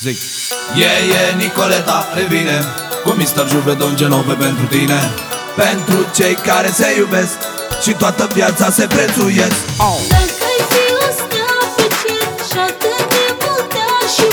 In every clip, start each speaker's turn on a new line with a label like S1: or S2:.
S1: Zic yeah, yeah, Nicoleta, revine Cu Mr. Juve, Don Genove pentru tine Pentru cei care se iubesc Și toată viața se prețuiesc oh.
S2: Dacă-i ziua asta pe cer Și atât de multă și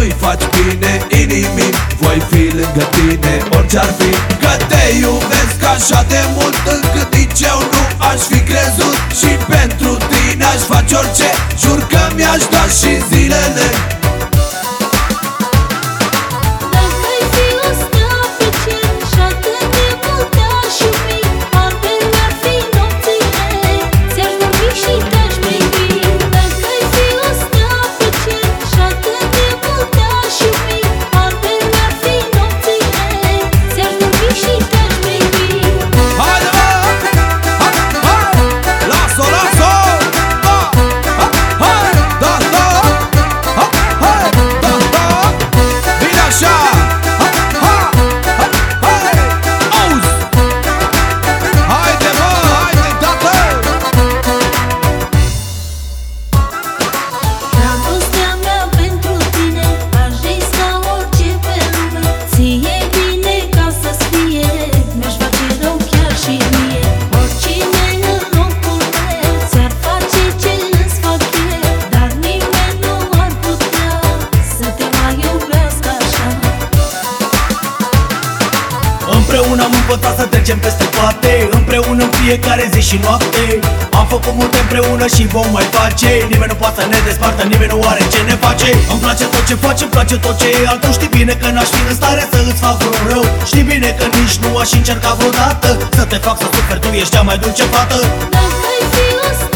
S1: nu-i faci bine inimii Voi fi lângă tine orice-ar fi. Că te iubesc așa de mult Încât nici eu nu aș fi crezut. Și pentru tine aș face orice Jur că mi-aș da și zilele.
S3: Împreună am învățat să trecem peste toate Împreună în fiecare zi și noapte. Am făcut multe împreună și vom mai face. Nimeni nu poate să ne despartă, nimeni nu are ce ne face. Îmi place tot ce faci, îmi place tot ce e al tău. Știi bine că n-aș fi în stare să îți fac vreun rău. Știi bine că nici nu aș încerca vreodată Să te fac să suferi, tu ești cea mai dulce fată.
S2: Dacă ai fi o